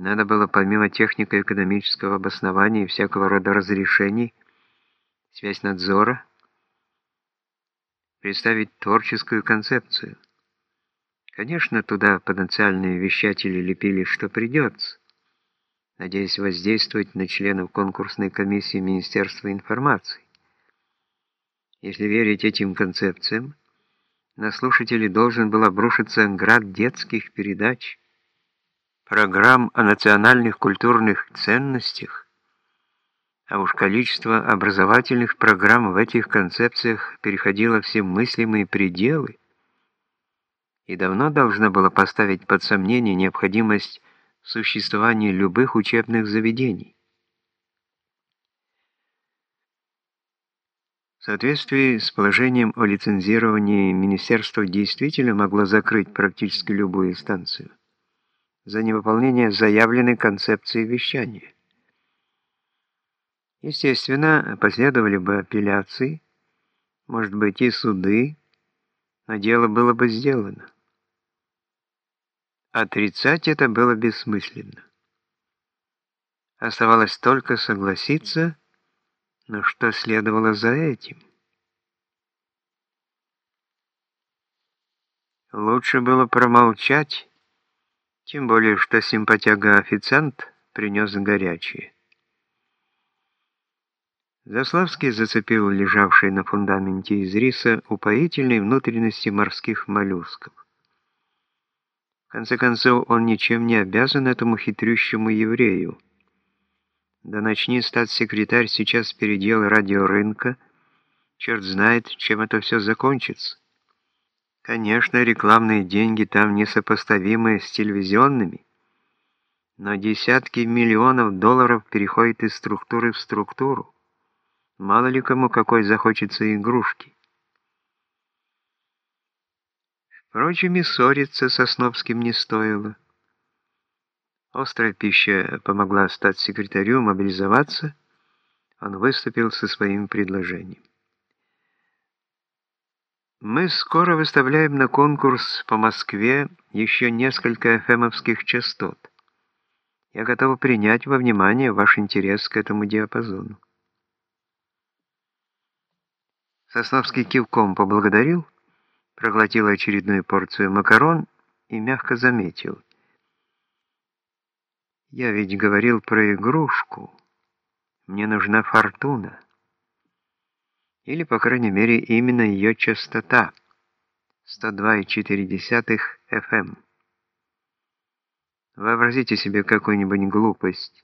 Надо было помимо технико-экономического обоснования и всякого рода разрешений, связь надзора, представить творческую концепцию. Конечно, туда потенциальные вещатели лепили, что придется, надеясь воздействовать на членов конкурсной комиссии Министерства информации. Если верить этим концепциям, на слушателей должен был обрушиться град детских передач, программ о национальных культурных ценностях, а уж количество образовательных программ в этих концепциях переходило все мыслимые пределы и давно должно было поставить под сомнение необходимость существования любых учебных заведений. В соответствии с положением о лицензировании министерство действительно могло закрыть практически любую станцию за невыполнение заявленной концепции вещания. Естественно, последовали бы апелляции, может быть и суды, но дело было бы сделано. Отрицать это было бессмысленно. Оставалось только согласиться, но что следовало за этим? Лучше было промолчать, тем более, что симпатяга-официант принес горячее. Заславский зацепил лежавшие на фундаменте из риса упоительные внутренности морских моллюсков. В конце концов, он ничем не обязан этому хитрющему еврею. Да начни стать секретарь сейчас передел радиорынка, черт знает, чем это все закончится. Конечно, рекламные деньги там несопоставимы с телевизионными, но десятки миллионов долларов переходят из структуры в структуру. Мало ли кому какой захочется игрушки. Впрочем, и ссориться со Сновским не стоило. Острая пища помогла стать секретарю, мобилизоваться. Он выступил со своим предложением. Мы скоро выставляем на конкурс по Москве еще несколько эфемовских частот. Я готов принять во внимание ваш интерес к этому диапазону. Сосновский кивком поблагодарил, проглотил очередную порцию макарон и мягко заметил. «Я ведь говорил про игрушку. Мне нужна фортуна. Или, по крайней мере, именно ее частота. 102,4 FM. Вообразите себе какую-нибудь глупость.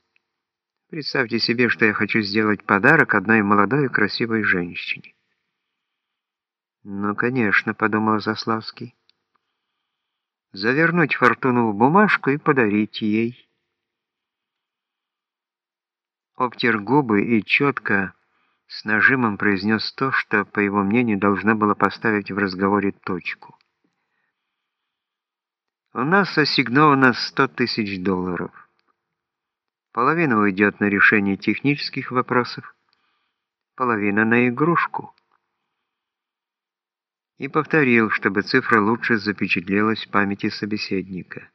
Представьте себе, что я хочу сделать подарок одной молодой и красивой женщине. «Ну, конечно», — подумал Заславский. «Завернуть фортуну в бумажку и подарить ей». Обтер губы и четко, с нажимом произнес то, что, по его мнению, должно было поставить в разговоре точку. «У нас ассигновано 100 тысяч долларов. Половина уйдет на решение технических вопросов, половина на игрушку» и повторил, чтобы цифра лучше запечатлелась в памяти собеседника.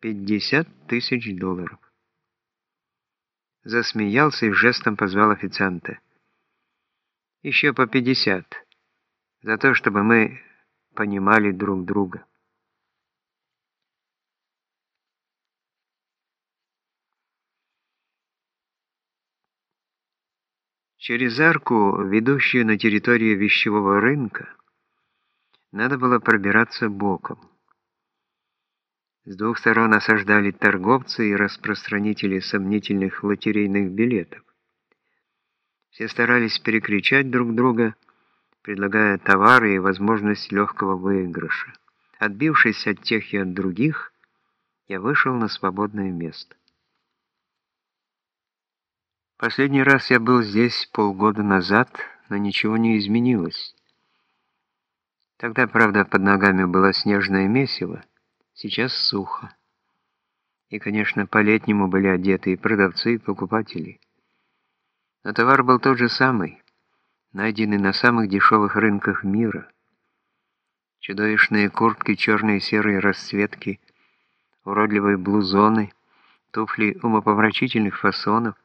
50 тысяч долларов. Засмеялся и жестом позвал официанта. Еще по 50. За то, чтобы мы понимали друг друга. Через арку, ведущую на территорию вещевого рынка, надо было пробираться боком. С двух сторон осаждали торговцы и распространители сомнительных лотерейных билетов. Все старались перекричать друг друга, предлагая товары и возможность легкого выигрыша. Отбившись от тех и от других, я вышел на свободное место. Последний раз я был здесь полгода назад, но ничего не изменилось. Тогда, правда, под ногами было снежное месиво, сейчас сухо. И, конечно, по-летнему были одеты и продавцы, и покупатели. Но товар был тот же самый, найденный на самых дешевых рынках мира. Чудовищные куртки черные и серые расцветки, уродливые блузоны, туфли умопомрачительных фасонов,